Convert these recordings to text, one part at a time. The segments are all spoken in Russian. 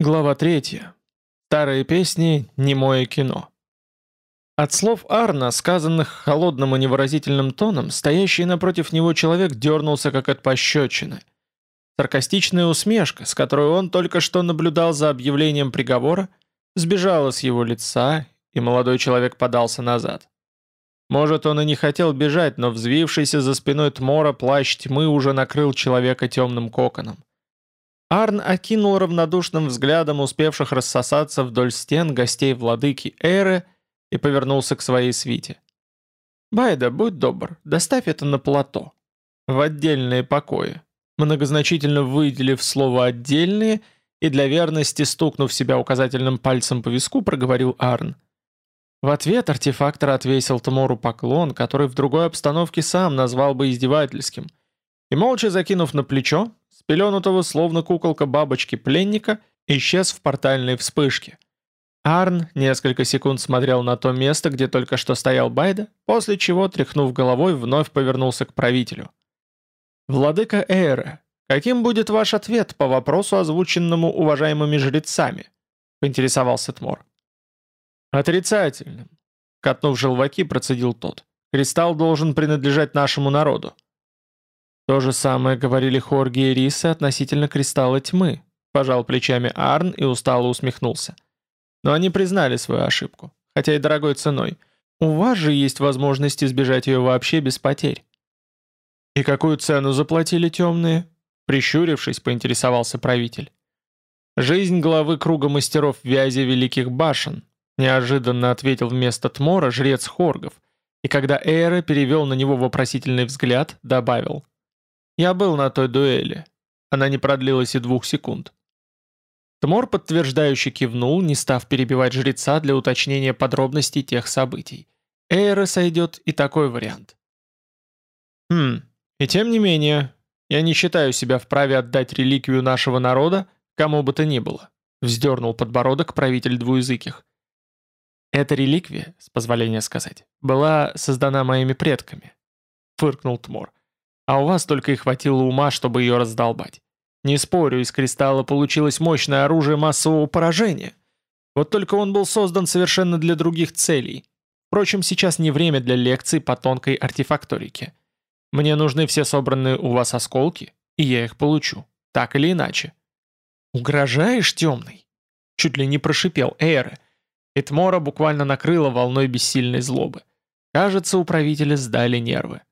Глава 3. Старые песни, немое кино. От слов Арна, сказанных холодным и невыразительным тоном, стоящий напротив него человек дернулся как от пощечины. Саркастичная усмешка, с которой он только что наблюдал за объявлением приговора, сбежала с его лица, и молодой человек подался назад. Может, он и не хотел бежать, но взвившийся за спиной Тмора плащ тьмы уже накрыл человека темным коконом. Арн окинул равнодушным взглядом успевших рассосаться вдоль стен гостей владыки Эры и повернулся к своей свите. «Байда, будь добр, доставь это на плато. В отдельные покои». Многозначительно выделив слово «отдельные» и для верности стукнув себя указательным пальцем по виску, проговорил Арн. В ответ артефактор отвесил Тмору поклон, который в другой обстановке сам назвал бы издевательским, и молча закинув на плечо, спеленутого словно куколка бабочки пленника, исчез в портальной вспышке. Арн несколько секунд смотрел на то место, где только что стоял Байда, после чего, тряхнув головой, вновь повернулся к правителю. «Владыка Эйра, каким будет ваш ответ по вопросу, озвученному уважаемыми жрецами?» — поинтересовался Тмор. «Отрицательным», — катнув желваки, процедил тот. «Кристалл должен принадлежать нашему народу». То же самое говорили Хорги и Рисы относительно кристалла тьмы, пожал плечами Арн и устало усмехнулся. Но они признали свою ошибку, хотя и дорогой ценой. У вас же есть возможность избежать ее вообще без потерь. «И какую цену заплатили темные?» Прищурившись, поинтересовался правитель. «Жизнь главы круга мастеров вязи Великих Башен», неожиданно ответил вместо Тмора жрец Хоргов, и когда Эйра перевел на него вопросительный взгляд, добавил – я был на той дуэли. Она не продлилась и двух секунд. Тмор подтверждающе кивнул, не став перебивать жреца для уточнения подробностей тех событий. Эйра сойдет и такой вариант. Хм, и тем не менее, я не считаю себя вправе отдать реликвию нашего народа кому бы то ни было, вздернул подбородок правитель двуязыких. Эта реликвия, с позволения сказать, была создана моими предками, фыркнул Тмор. А у вас только и хватило ума, чтобы ее раздолбать. Не спорю, из кристалла получилось мощное оружие массового поражения. Вот только он был создан совершенно для других целей. Впрочем, сейчас не время для лекций по тонкой артефакторике. Мне нужны все собранные у вас осколки, и я их получу. Так или иначе. «Угрожаешь, темный?» Чуть ли не прошипел Эйре. Этмора буквально накрыла волной бессильной злобы. Кажется, у правителя сдали нервы.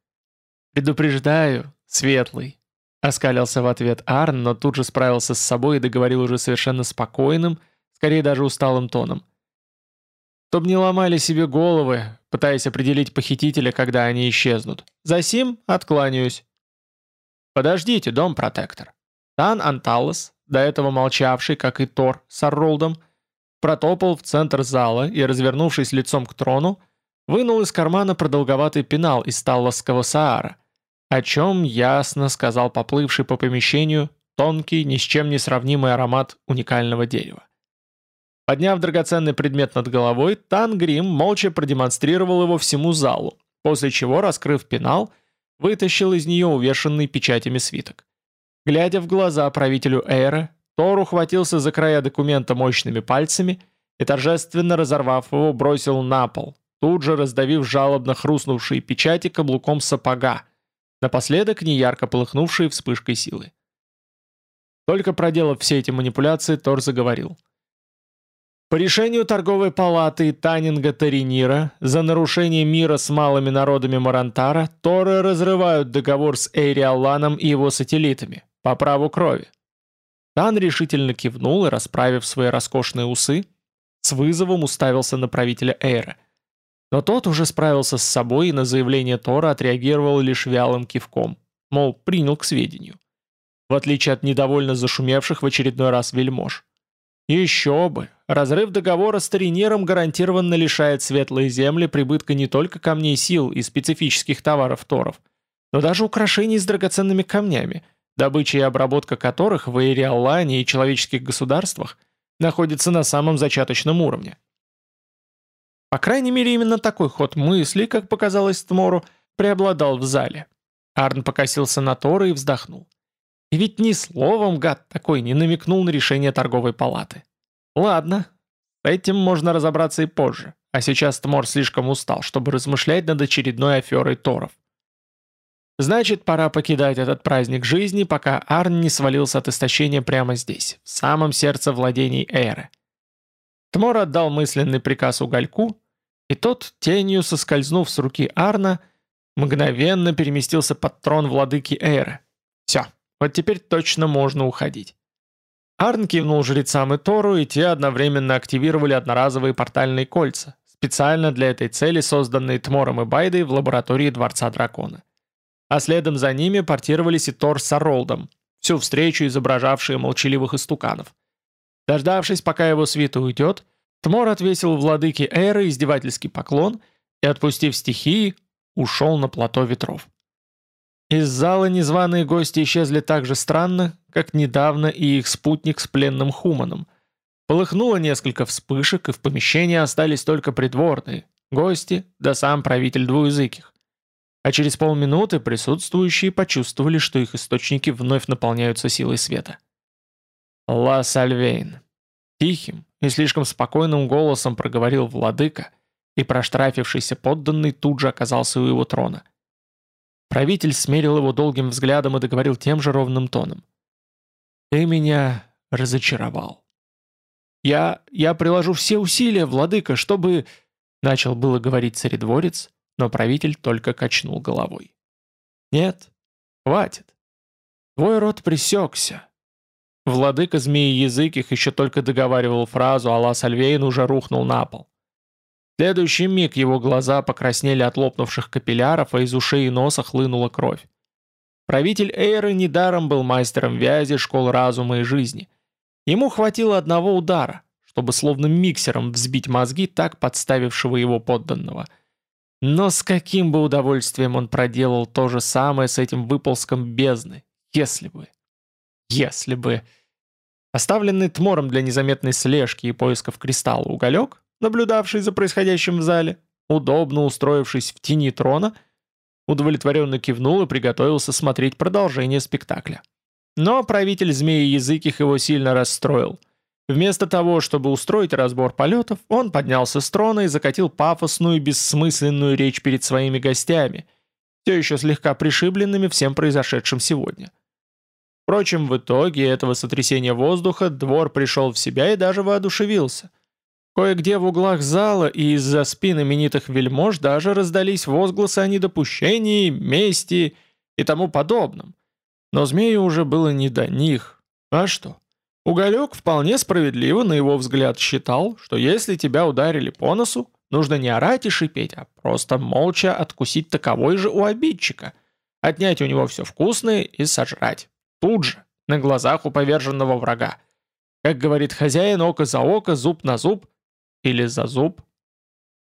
«Предупреждаю, светлый», — оскалился в ответ Арн, но тут же справился с собой и договорил уже совершенно спокойным, скорее даже усталым тоном. «Чтоб не ломали себе головы, пытаясь определить похитителя, когда они исчезнут. Засим откланяюсь». «Подождите, дом-протектор». Тан Анталос, до этого молчавший, как и Тор с Арролдом, протопал в центр зала и, развернувшись лицом к трону, вынул из кармана продолговатый пенал из талласского саара, о чем ясно сказал поплывший по помещению тонкий, ни с чем не сравнимый аромат уникального дерева. Подняв драгоценный предмет над головой, Тангрим молча продемонстрировал его всему залу, после чего, раскрыв пенал, вытащил из нее увешанный печатями свиток. Глядя в глаза правителю Эйра, Тор ухватился за края документа мощными пальцами и, торжественно разорвав его, бросил на пол, тут же раздавив жалобно хрустнувшие печати каблуком сапога, напоследок неярко полыхнувшие вспышкой силы. Только проделав все эти манипуляции, Тор заговорил. По решению торговой палаты Танинга Таринира за нарушение мира с малыми народами Марантара, Торы разрывают договор с Эйриалланом и его сателлитами по праву крови. Тан решительно кивнул и, расправив свои роскошные усы, с вызовом уставился на правителя Эйра – но тот уже справился с собой и на заявление Тора отреагировал лишь вялым кивком, мол, принял к сведению. В отличие от недовольно зашумевших в очередной раз вельмож. Еще бы! Разрыв договора с Таринером гарантированно лишает светлые земли прибытка не только камней сил и специфических товаров Торов, но даже украшений с драгоценными камнями, добыча и обработка которых в Эйриаллане и человеческих государствах находится на самом зачаточном уровне. По крайней мере, именно такой ход мысли, как показалось Тмору, преобладал в зале. Арн покосился на Тора и вздохнул. И ведь ни словом гад такой не намекнул на решение торговой палаты. Ладно, с этим можно разобраться и позже, а сейчас Тмор слишком устал, чтобы размышлять над очередной аферой Торов. Значит, пора покидать этот праздник жизни, пока Арн не свалился от истощения прямо здесь, в самом сердце владений Эйры. Тмор отдал мысленный приказ угольку, и тот, тенью соскользнув с руки Арна, мгновенно переместился под трон владыки Эйры. Все, вот теперь точно можно уходить. Арн кивнул жрецам и Тору, и те одновременно активировали одноразовые портальные кольца, специально для этой цели созданные Тмором и Байдой в лаборатории Дворца Дракона а следом за ними портировались и Тор с Оролдом, всю встречу изображавшие молчаливых истуканов. Дождавшись, пока его свита уйдет, Тмор отвесил владыке Эры издевательский поклон и, отпустив стихии, ушел на плато ветров. Из зала незваные гости исчезли так же странно, как недавно и их спутник с пленным Хуманом. Полыхнуло несколько вспышек, и в помещении остались только придворные, гости да сам правитель двуязыких а через полминуты присутствующие почувствовали, что их источники вновь наполняются силой света. «Ла Сальвейн!» Тихим и слишком спокойным голосом проговорил владыка, и проштрафившийся подданный тут же оказался у его трона. Правитель смерил его долгим взглядом и договорил тем же ровным тоном. «Ты меня разочаровал. Я... я приложу все усилия, владыка, чтобы...» Начал было говорить царедворец, но правитель только качнул головой. «Нет, хватит. Твой род пресекся». Владыка змеи языких еще только договаривал фразу, а Лас Альвейн уже рухнул на пол. В следующий миг его глаза покраснели от лопнувших капилляров, а из ушей и носа хлынула кровь. Правитель Эйры недаром был мастером вязи школ разума и жизни. Ему хватило одного удара, чтобы словно миксером взбить мозги так подставившего его подданного – но с каким бы удовольствием он проделал то же самое с этим выползком бездны, если бы... Если бы... Оставленный Тмором для незаметной слежки и поисков кристалла уголек, наблюдавший за происходящим в зале, удобно устроившись в тени трона, удовлетворенно кивнул и приготовился смотреть продолжение спектакля. Но правитель змеи языких его сильно расстроил – Вместо того, чтобы устроить разбор полетов, он поднялся с трона и закатил пафосную бессмысленную речь перед своими гостями, все еще слегка пришибленными всем произошедшим сегодня. Впрочем, в итоге этого сотрясения воздуха двор пришел в себя и даже воодушевился. Кое-где в углах зала и из-за спин именитых вельмож даже раздались возгласы о недопущении, мести и тому подобном. Но змею уже было не до них. А что? Уголек вполне справедливо, на его взгляд, считал, что если тебя ударили по носу, нужно не орать и шипеть, а просто молча откусить таковой же у обидчика, отнять у него все вкусное и сожрать. Тут же, на глазах у поверженного врага. Как говорит хозяин, око за око, зуб на зуб или за зуб.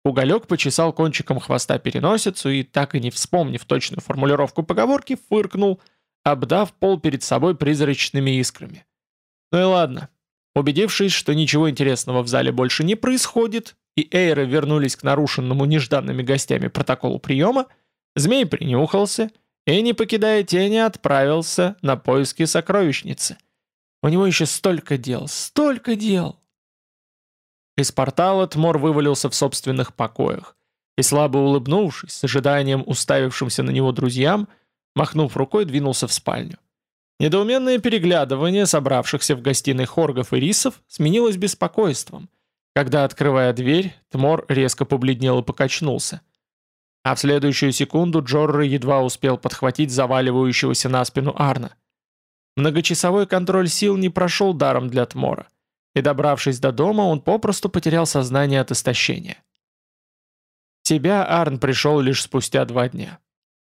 Уголек почесал кончиком хвоста переносицу и, так и не вспомнив точную формулировку поговорки, фыркнул, обдав пол перед собой призрачными искрами. Ну и ладно. Убедившись, что ничего интересного в зале больше не происходит, и Эйры вернулись к нарушенному нежданными гостями протоколу приема, змей принюхался и, не покидая тени, отправился на поиски сокровищницы. У него еще столько дел, столько дел. Из портала Тмор вывалился в собственных покоях и, слабо улыбнувшись, с ожиданием уставившимся на него друзьям, махнув рукой, двинулся в спальню. Недоуменное переглядывание собравшихся в гостиной хоргов и рисов сменилось беспокойством, когда, открывая дверь, Тмор резко побледнел и покачнулся. А в следующую секунду Джорро едва успел подхватить заваливающегося на спину Арна. Многочасовой контроль сил не прошел даром для Тмора, и, добравшись до дома, он попросту потерял сознание от истощения. В себя Арн пришел лишь спустя два дня.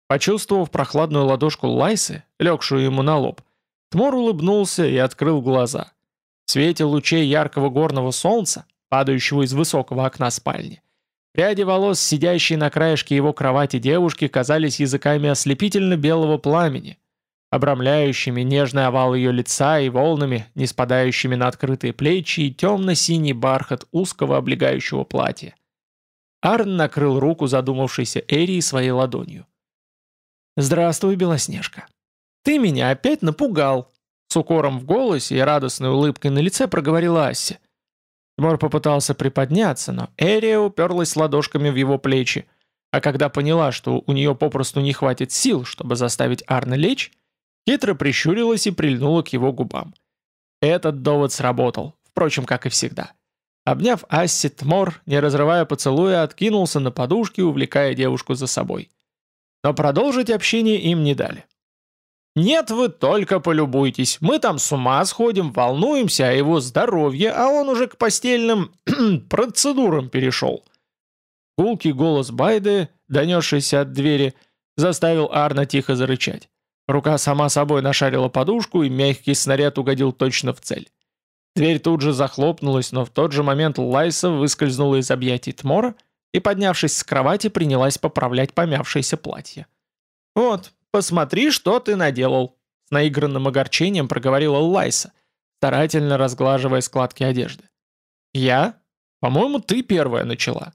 Почувствовав прохладную ладошку Лайсы, легшую ему на лоб, Тмор улыбнулся и открыл глаза. В свете лучей яркого горного солнца, падающего из высокого окна спальни, пряди волос, сидящие на краешке его кровати девушки, казались языками ослепительно-белого пламени, обрамляющими нежный овал ее лица и волнами, не спадающими на открытые плечи и темно-синий бархат узкого облегающего платья. Арн накрыл руку задумавшейся Эрии своей ладонью. «Здравствуй, Белоснежка. ты меня опять напугал!» С укором в голосе и радостной улыбкой на лице проговорила Асси. Тмор попытался приподняться, но Эрия уперлась ладошками в его плечи, а когда поняла, что у нее попросту не хватит сил, чтобы заставить Арна лечь, хитро прищурилась и прильнула к его губам. Этот довод сработал, впрочем, как и всегда. Обняв Асси, Тмор, не разрывая поцелуя, откинулся на подушке, увлекая девушку за собой. Но продолжить общение им не дали. «Нет, вы только полюбуйтесь. Мы там с ума сходим, волнуемся о его здоровье, а он уже к постельным процедурам перешел». Гулкий голос Байды, донесшийся от двери, заставил Арна тихо зарычать. Рука сама собой нашарила подушку, и мягкий снаряд угодил точно в цель. Дверь тут же захлопнулась, но в тот же момент Лайса выскользнула из объятий Тмора и, поднявшись с кровати, принялась поправлять помявшееся платье. «Вот, посмотри, что ты наделал!» С наигранным огорчением проговорила Лайса, старательно разглаживая складки одежды. «Я? По-моему, ты первая начала».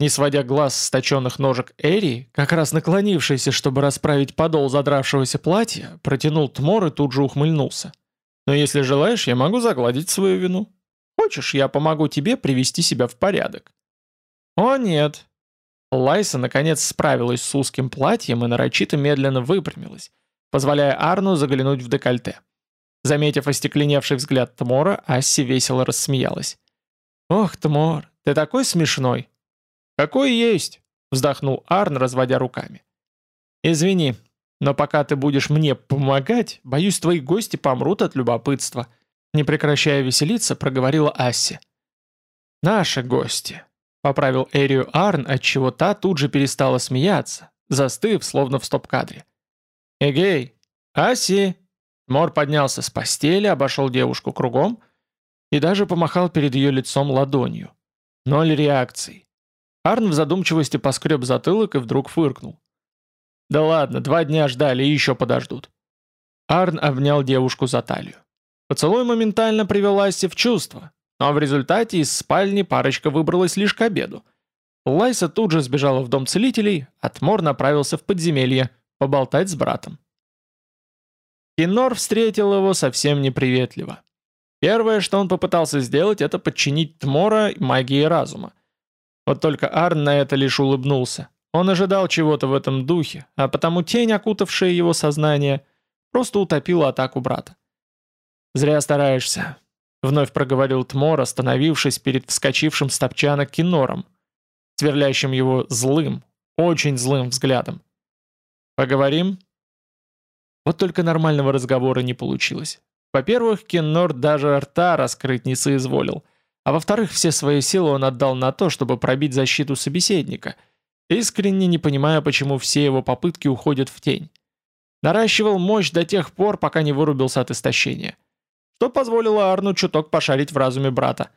Не сводя глаз с точенных ножек Эри, как раз наклонившийся, чтобы расправить подол задравшегося платья, протянул Тмор и тут же ухмыльнулся. Но если желаешь, я могу загладить свою вину. Хочешь, я помогу тебе привести себя в порядок?» «О, нет!» Лайса наконец справилась с узким платьем и нарочито медленно выпрямилась, позволяя Арну заглянуть в декольте. Заметив остекленевший взгляд Тмора, Асси весело рассмеялась. «Ох, Тмор, ты такой смешной!» «Какой есть!» — вздохнул Арн, разводя руками. «Извини, но пока ты будешь мне помогать, боюсь, твои гости помрут от любопытства», не прекращая веселиться, проговорила Асси. «Наши гости», — поправил Эрию Арн, отчего та тут же перестала смеяться, застыв, словно в стоп-кадре. «Эгей! Асси!» Мор поднялся с постели, обошел девушку кругом и даже помахал перед ее лицом ладонью. Ноль реакций. Арн в задумчивости поскреб затылок и вдруг фыркнул. Да ладно, два дня ждали и еще подождут. Арн обнял девушку за талию. Поцелуй моментально привел Асси в чувство, но в результате из спальни парочка выбралась лишь к обеду. Лайса тут же сбежала в дом целителей, а Тмор направился в подземелье, поболтать с братом. Кинор встретил его совсем неприветливо. Первое, что он попытался сделать, это подчинить Тмора магии разума. Вот только Арн на это лишь улыбнулся. Он ожидал чего-то в этом духе, а потому тень, окутавшая его сознание, просто утопила атаку брата. «Зря стараешься», — вновь проговорил Тмор, остановившись перед вскочившим с топчана кинором, сверлящим его злым, очень злым взглядом. «Поговорим?» Вот только нормального разговора не получилось. Во-первых, Кеннор даже рта раскрыть не соизволил, а во-вторых, все свои силы он отдал на то, чтобы пробить защиту собеседника — искренне не понимая, почему все его попытки уходят в тень. Наращивал мощь до тех пор, пока не вырубился от истощения. Что позволило Арну чуток пошарить в разуме брата.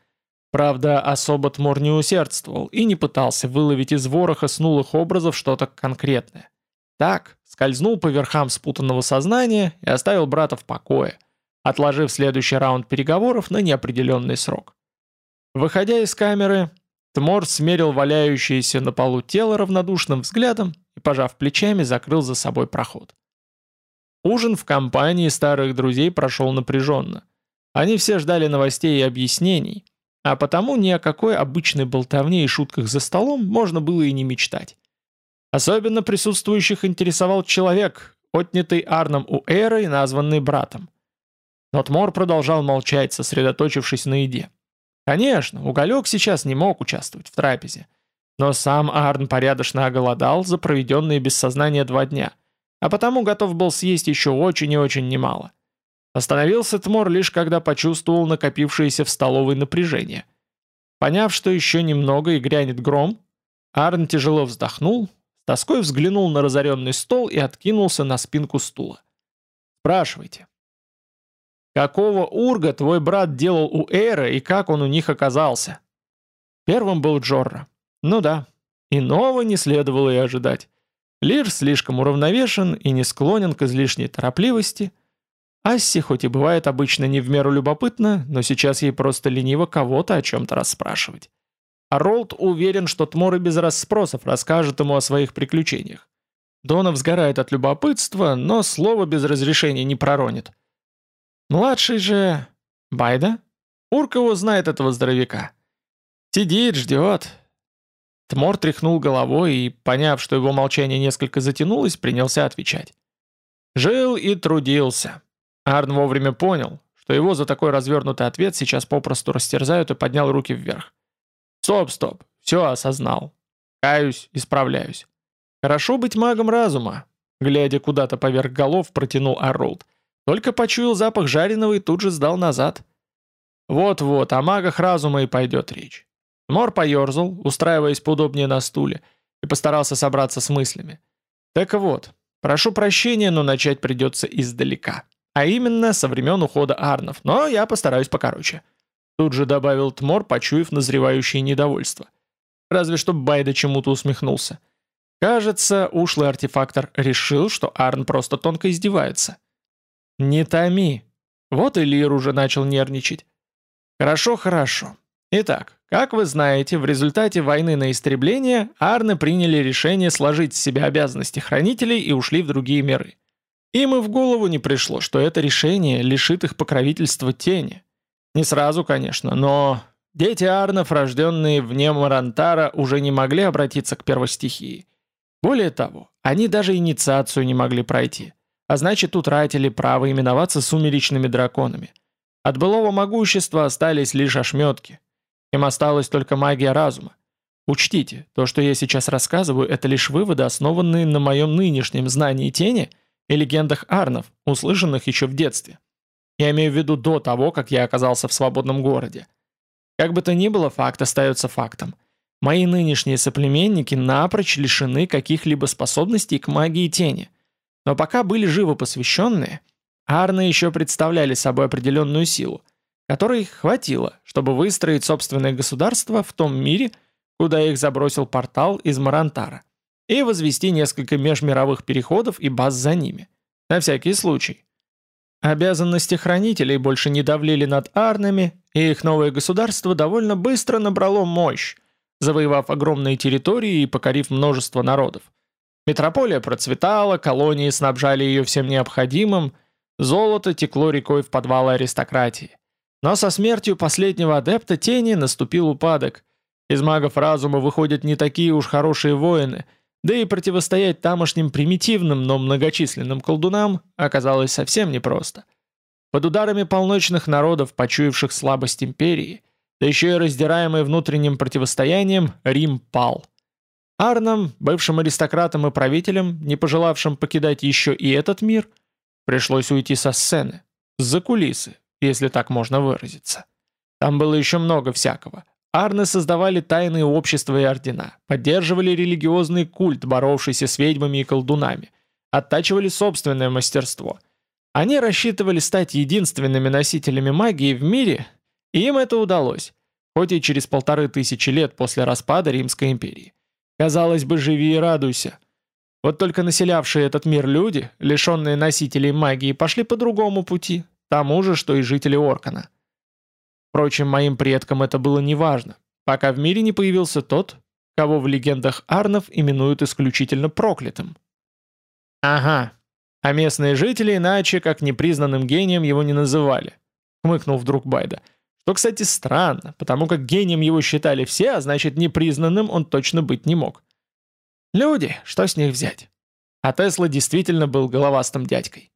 Правда, особо Тмор не усердствовал и не пытался выловить из вороха снулых образов что-то конкретное. Так, скользнул по верхам спутанного сознания и оставил брата в покое, отложив следующий раунд переговоров на неопределенный срок. Выходя из камеры, Тмор смерил валяющееся на полу тело равнодушным взглядом и, пожав плечами, закрыл за собой проход. Ужин в компании старых друзей прошел напряженно. Они все ждали новостей и объяснений, а потому ни о какой обычной болтовне и шутках за столом можно было и не мечтать. Особенно присутствующих интересовал человек, отнятый Арном у Эра и названный братом. Но Тмор продолжал молчать, сосредоточившись на еде. Конечно, Уголек сейчас не мог участвовать в трапезе. Но сам Арн порядочно оголодал за проведенные без сознания два дня, а потому готов был съесть еще очень и очень немало. Остановился Тмор лишь когда почувствовал накопившееся в столовой напряжение. Поняв, что еще немного и грянет гром, Арн тяжело вздохнул, с тоской взглянул на разоренный стол и откинулся на спинку стула. «Спрашивайте». Какого урга твой брат делал у Эйра и как он у них оказался? Первым был Джорра. Ну да, иного не следовало и ожидать. Лир слишком уравновешен и не склонен к излишней торопливости. Асси хоть и бывает обычно не в меру любопытна, но сейчас ей просто лениво кого-то о чем-то расспрашивать. А Ролд уверен, что Тмор и без расспросов расскажет ему о своих приключениях. Донов сгорает от любопытства, но слово без разрешения не проронит. Младший же... Байда? Урк его знает этого здоровяка. Сидит, ждет. Тмор тряхнул головой и, поняв, что его молчание несколько затянулось, принялся отвечать. Жил и трудился. Арн вовремя понял, что его за такой развернутый ответ сейчас попросту растерзают и поднял руки вверх. Стоп, стоп, все осознал. Каюсь, исправляюсь. Хорошо быть магом разума. Глядя куда-то поверх голов, протянул Арролд. Только почуял запах жареного и тут же сдал назад. Вот-вот, о магах разума и пойдет речь. Мор поерзал, устраиваясь поудобнее на стуле, и постарался собраться с мыслями. Так вот, прошу прощения, но начать придется издалека. А именно, со времен ухода Арнов, но я постараюсь покороче. Тут же добавил Тмор, почуяв назревающее недовольство. Разве что Байда чему-то усмехнулся. Кажется, ушлый артефактор решил, что Арн просто тонко издевается. «Не томи». Вот и Лир уже начал нервничать. «Хорошо, хорошо. Итак, как вы знаете, в результате войны на истребление Арны приняли решение сложить с себя обязанности хранителей и ушли в другие миры. Им и в голову не пришло, что это решение лишит их покровительства тени. Не сразу, конечно, но дети Арнов, рожденные вне Марантара, уже не могли обратиться к первостихии. Более того, они даже инициацию не могли пройти, а значит утратили право именоваться сумеречными драконами. От былого могущества остались лишь ошметки. Им осталась только магия разума. Учтите, то, что я сейчас рассказываю, это лишь выводы, основанные на моем нынешнем знании тени и легендах Арнов, услышанных еще в детстве. Я имею в виду до того, как я оказался в свободном городе. Как бы то ни было, факт остается фактом. Мои нынешние соплеменники напрочь лишены каких-либо способностей к магии тени. Но пока были живо посвященные, Арны еще представляли собой определенную силу, которой хватило, чтобы выстроить собственное государство в том мире, куда их забросил портал из Марантара, и возвести несколько межмировых переходов и баз за ними. На всякий случай. Обязанности хранителей больше не давлели над арнами, и их новое государство довольно быстро набрало мощь, завоевав огромные территории и покорив множество народов. Метрополия процветала, колонии снабжали ее всем необходимым, золото текло рекой в подвалы аристократии. Но со смертью последнего адепта тени наступил упадок. Из магов разума выходят не такие уж хорошие воины – да и противостоять тамошним примитивным, но многочисленным колдунам оказалось совсем непросто. Под ударами полночных народов, почуявших слабость империи, да еще и раздираемый внутренним противостоянием, Рим пал. Арнам, бывшим аристократам и правителям, не пожелавшим покидать еще и этот мир, пришлось уйти со сцены, за кулисы, если так можно выразиться. Там было еще много всякого. Арны создавали тайные общества и ордена, поддерживали религиозный культ, боровшийся с ведьмами и колдунами, оттачивали собственное мастерство. Они рассчитывали стать единственными носителями магии в мире, и им это удалось, хоть и через полторы тысячи лет после распада Римской империи. Казалось бы, живи и радуйся. Вот только населявшие этот мир люди, лишенные носителей магии, пошли по другому пути, тому же, что и жители Оркана – Впрочем, моим предкам это было неважно, пока в мире не появился тот, кого в легендах Арнов именуют исключительно проклятым. «Ага, а местные жители иначе, как непризнанным гением, его не называли», — хмыкнул вдруг Байда. Что, кстати, странно, потому как гением его считали все, а значит, непризнанным он точно быть не мог. Люди, что с них взять? А Тесла действительно был головастым дядькой.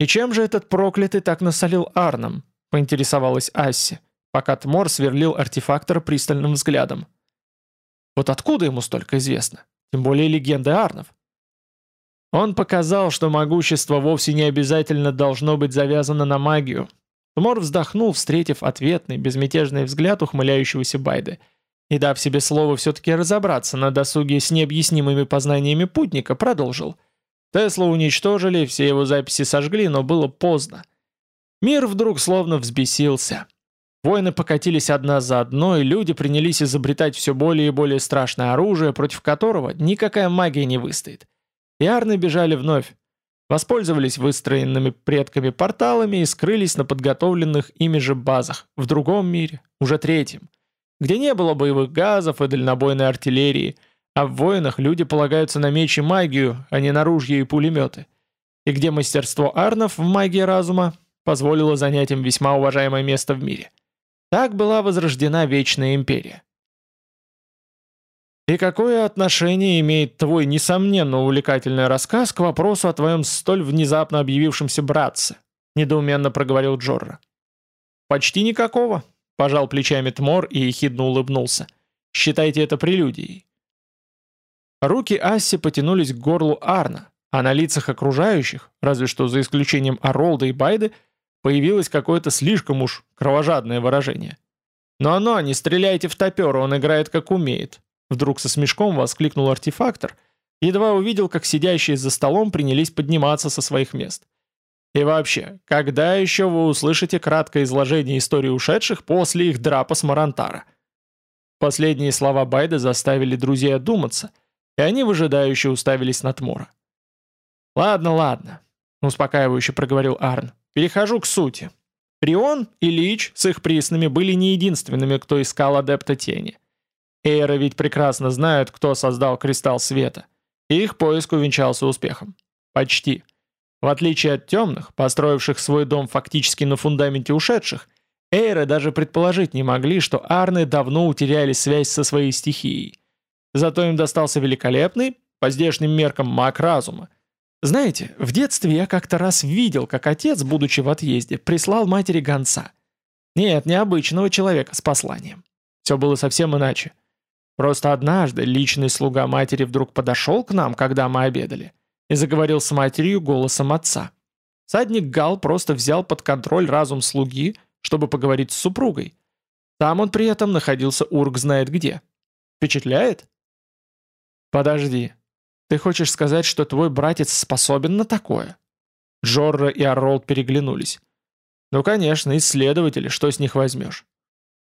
И чем же этот проклятый так насолил Арном? — поинтересовалась Асси, пока Тмор сверлил артефактора пристальным взглядом. «Вот откуда ему столько известно? Тем более легенды Арнов». Он показал, что могущество вовсе не обязательно должно быть завязано на магию. Тмор вздохнул, встретив ответный, безмятежный взгляд ухмыляющегося Байды. И дав себе слово все-таки разобраться на досуге с необъяснимыми познаниями путника, продолжил. Тесла уничтожили, все его записи сожгли, но было поздно. Мир вдруг словно взбесился. Войны покатились одна за одной, люди принялись изобретать все более и более страшное оружие, против которого никакая магия не выстоит. И арны бежали вновь. Воспользовались выстроенными предками порталами и скрылись на подготовленных ими же базах, в другом мире, уже третьем, где не было боевых газов и дальнобойной артиллерии, А в войнах люди полагаются на меч и магию, а не на ружья и пулеметы. И где мастерство арнов в магии разума позволило занять им весьма уважаемое место в мире. Так была возрождена Вечная Империя. «И какое отношение имеет твой, несомненно, увлекательный рассказ к вопросу о твоем столь внезапно объявившемся братце?» — недоуменно проговорил Джорра. «Почти никакого», — пожал плечами Тмор и ехидно улыбнулся. «Считайте это прелюдией». Руки Асси потянулись к горлу Арна, а на лицах окружающих, разве что за исключением Аролда и Байды, появилось какое-то слишком уж кровожадное выражение. «Но-но, не стреляйте в топера, он играет как умеет», Вдруг со смешком воскликнул артефактор, едва увидел, как сидящие за столом принялись подниматься со своих мест. И вообще, когда еще вы услышите краткое изложение истории ушедших после их драпа с Марантара? Последние слова Байда заставили друзей одуматься, и они выжидающе уставились на Тмора. «Ладно, ладно», — успокаивающе проговорил Арн. «Перехожу к сути. Рион и Лич с их приснами были не единственными, кто искал адепта тени. Эйры ведь прекрасно знают, кто создал Кристалл Света. И их поиск увенчался успехом. Почти. В отличие от темных, построивших свой дом фактически на фундаменте ушедших, Эйры даже предположить не могли, что Арны давно утеряли связь со своей стихией. Зато им достался великолепный, по здешним меркам, маг разума. Знаете, в детстве я как-то раз видел, как отец, будучи в отъезде, прислал матери гонца. Нет, необычного человека с посланием. Все было совсем иначе. Просто однажды личный слуга матери вдруг подошел к нам, когда мы обедали, и заговорил с матерью голосом отца. Садник Гал просто взял под контроль разум слуги, чтобы поговорить с супругой. Там он при этом находился урк знает где. Впечатляет? Подожди. Ты хочешь сказать, что твой братец способен на такое? Джорра и Оролд переглянулись. Ну, конечно, исследователи, что с них возьмешь?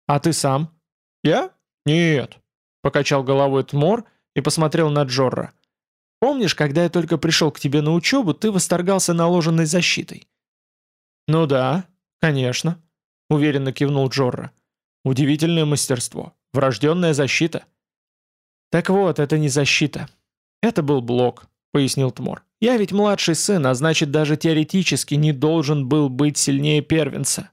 А ты сам? Я? Нет. Покачал головой Тмор и посмотрел на Джорра. «Помнишь, когда я только пришел к тебе на учебу, ты восторгался наложенной защитой?» «Ну да, конечно», — уверенно кивнул Джорра. «Удивительное мастерство. Врожденная защита». «Так вот, это не защита. Это был блок», — пояснил Тмор. «Я ведь младший сын, а значит даже теоретически не должен был быть сильнее первенца.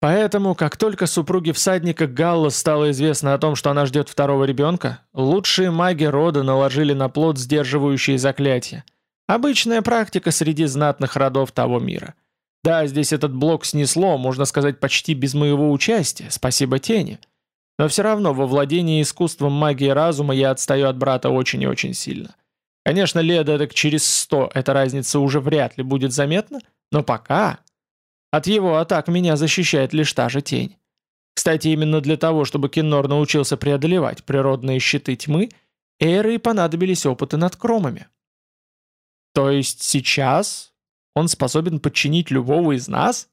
Поэтому, как только супруге всадника Галла стало известно о том, что она ждет второго ребенка, лучшие маги рода наложили на плод сдерживающие заклятия. Обычная практика среди знатных родов того мира. Да, здесь этот блок снесло, можно сказать, почти без моего участия, спасибо тени. Но все равно во владении искусством магии разума я отстаю от брата очень и очень сильно. Конечно, лет так через сто эта разница уже вряд ли будет заметна, но пока от его атак меня защищает лишь та же тень. Кстати, именно для того, чтобы Киннор научился преодолевать природные щиты тьмы, Эйры понадобились опыты над кромами. То есть сейчас он способен подчинить любого из нас?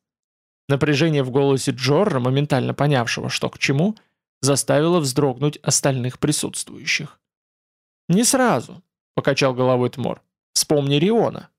Напряжение в голосе Джорра, моментально понявшего, что к чему, заставило вздрогнуть остальных присутствующих. «Не сразу», — покачал головой Тмор. «Вспомни Риона.